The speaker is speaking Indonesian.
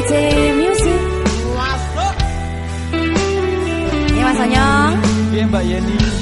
EC Music. Masuk. Ini Mas Onyong. Iya Mbak Yeni.